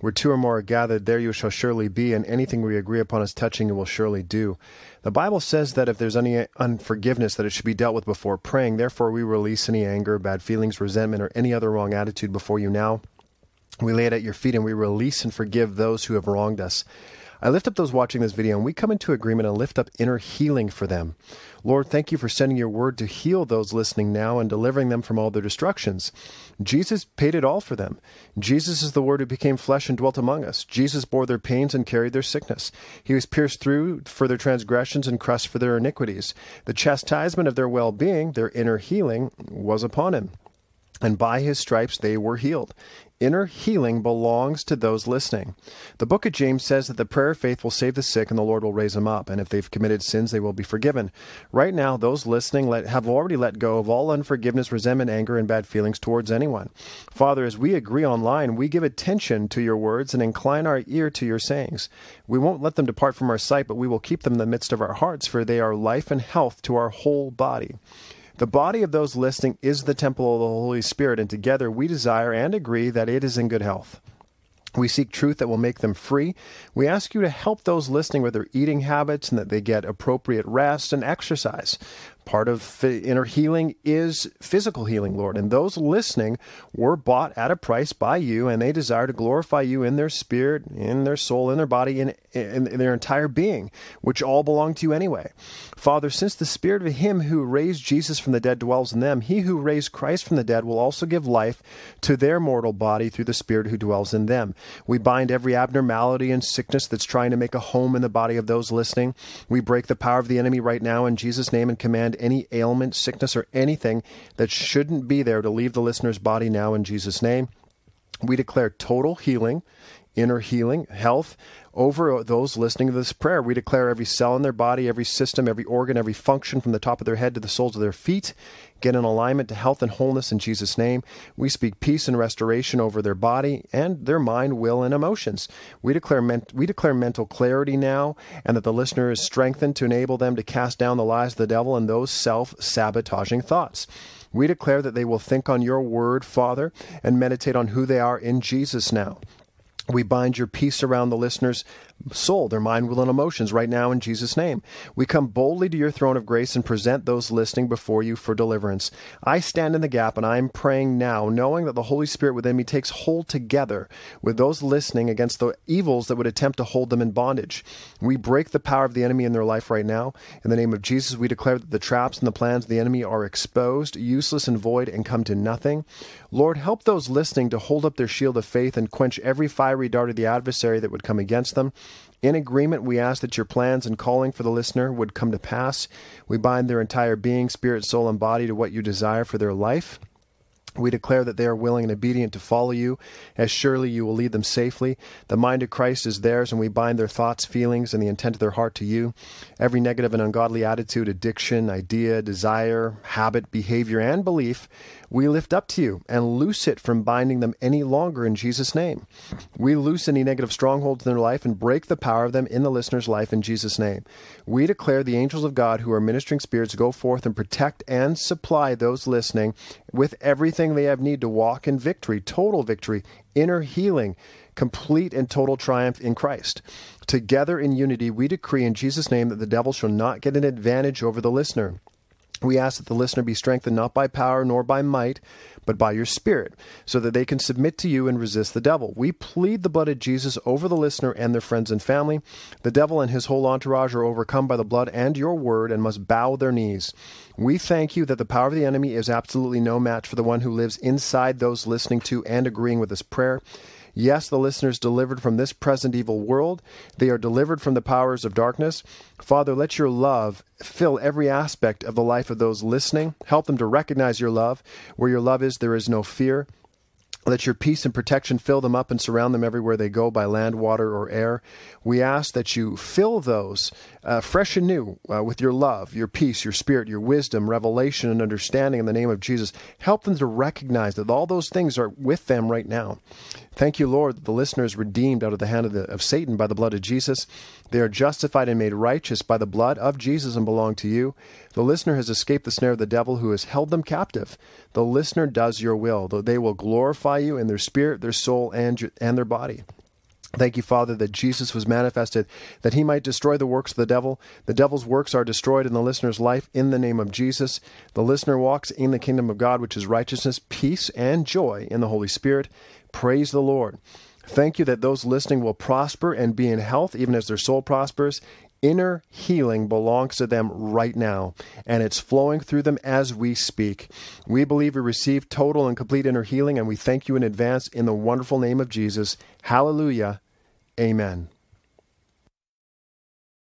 Where two or more are gathered, there you shall surely be, and anything we agree upon as touching you will surely do. The Bible says that if there's any unforgiveness, that it should be dealt with before praying. Therefore, we release any anger, bad feelings, resentment, or any other wrong attitude before you now. We lay it at your feet and we release and forgive those who have wronged us. I lift up those watching this video and we come into agreement and lift up inner healing for them. Lord, thank you for sending your word to heal those listening now and delivering them from all their destructions. Jesus paid it all for them. Jesus is the word who became flesh and dwelt among us. Jesus bore their pains and carried their sickness. He was pierced through for their transgressions and crushed for their iniquities. The chastisement of their well being, their inner healing, was upon him and by his stripes they were healed. Inner healing belongs to those listening. The book of James says that the prayer of faith will save the sick and the Lord will raise them up, and if they've committed sins, they will be forgiven. Right now, those listening let, have already let go of all unforgiveness, resentment, anger, and bad feelings towards anyone. Father, as we agree online, we give attention to your words and incline our ear to your sayings. We won't let them depart from our sight, but we will keep them in the midst of our hearts, for they are life and health to our whole body. The body of those listening is the temple of the Holy Spirit, and together we desire and agree that it is in good health. We seek truth that will make them free. We ask you to help those listening with their eating habits and that they get appropriate rest and exercise. Part of inner healing is physical healing, Lord. And those listening were bought at a price by you, and they desire to glorify you in their spirit, in their soul, in their body, in, in, in their entire being, which all belong to you anyway. Father, since the spirit of him who raised Jesus from the dead dwells in them, he who raised Christ from the dead will also give life to their mortal body through the spirit who dwells in them. We bind every abnormality and sickness that's trying to make a home in the body of those listening. We break the power of the enemy right now in Jesus' name and command any ailment, sickness, or anything that shouldn't be there to leave the listener's body now in Jesus' name. We declare total healing, inner healing, health over those listening to this prayer. We declare every cell in their body, every system, every organ, every function from the top of their head to the soles of their feet get in alignment to health and wholeness in Jesus' name. We speak peace and restoration over their body and their mind, will, and emotions. We declare, we declare mental clarity now and that the listener is strengthened to enable them to cast down the lies of the devil and those self sabotaging thoughts. We declare that they will think on your word, Father, and meditate on who they are in Jesus now. We bind your peace around the listener's soul, their mind, will, and emotions right now in Jesus' name. We come boldly to your throne of grace and present those listening before you for deliverance. I stand in the gap and I am praying now, knowing that the Holy Spirit within me takes hold together with those listening against the evils that would attempt to hold them in bondage. We break the power of the enemy in their life right now. In the name of Jesus, we declare that the traps and the plans of the enemy are exposed, useless, and void, and come to nothing. Lord, help those listening to hold up their shield of faith and quench every fiery dart of the adversary that would come against them. In agreement, we ask that your plans and calling for the listener would come to pass. We bind their entire being, spirit, soul, and body to what you desire for their life. We declare that they are willing and obedient to follow you, as surely you will lead them safely. The mind of Christ is theirs, and we bind their thoughts, feelings, and the intent of their heart to you. Every negative and ungodly attitude, addiction, idea, desire, habit, behavior, and belief, we lift up to you and loose it from binding them any longer in Jesus' name. We loose any negative strongholds in their life and break the power of them in the listener's life in Jesus' name. We declare the angels of God who are ministering spirits go forth and protect and supply those listening with everything they have need to walk in victory, total victory, inner healing, complete and total triumph in Christ. Together in unity, we decree in Jesus' name that the devil shall not get an advantage over the listener. We ask that the listener be strengthened not by power nor by might, but by your Spirit, so that they can submit to you and resist the devil. We plead the blood of Jesus over the listener and their friends and family. The devil and his whole entourage are overcome by the blood and your word and must bow their knees. We thank you that the power of the enemy is absolutely no match for the one who lives inside those listening to and agreeing with this prayer. Yes, the listeners delivered from this present evil world. They are delivered from the powers of darkness. Father, let your love fill every aspect of the life of those listening. Help them to recognize your love. Where your love is, there is no fear. Let your peace and protection fill them up and surround them everywhere they go by land, water, or air. We ask that you fill those uh, fresh and new uh, with your love, your peace, your spirit, your wisdom, revelation, and understanding in the name of Jesus. Help them to recognize that all those things are with them right now. Thank you, Lord, that the listener is redeemed out of the hand of, the, of Satan by the blood of Jesus. They are justified and made righteous by the blood of Jesus and belong to you. The listener has escaped the snare of the devil who has held them captive. The listener does your will, though they will glorify you in their spirit, their soul, and, and their body. Thank you, Father, that Jesus was manifested, that he might destroy the works of the devil. The devil's works are destroyed in the listener's life in the name of Jesus. The listener walks in the kingdom of God, which is righteousness, peace, and joy in the Holy Spirit. Praise the Lord. Thank you that those listening will prosper and be in health, even as their soul prospers. Inner healing belongs to them right now, and it's flowing through them as we speak. We believe we receive total and complete inner healing, and we thank you in advance in the wonderful name of Jesus. Hallelujah. Amen.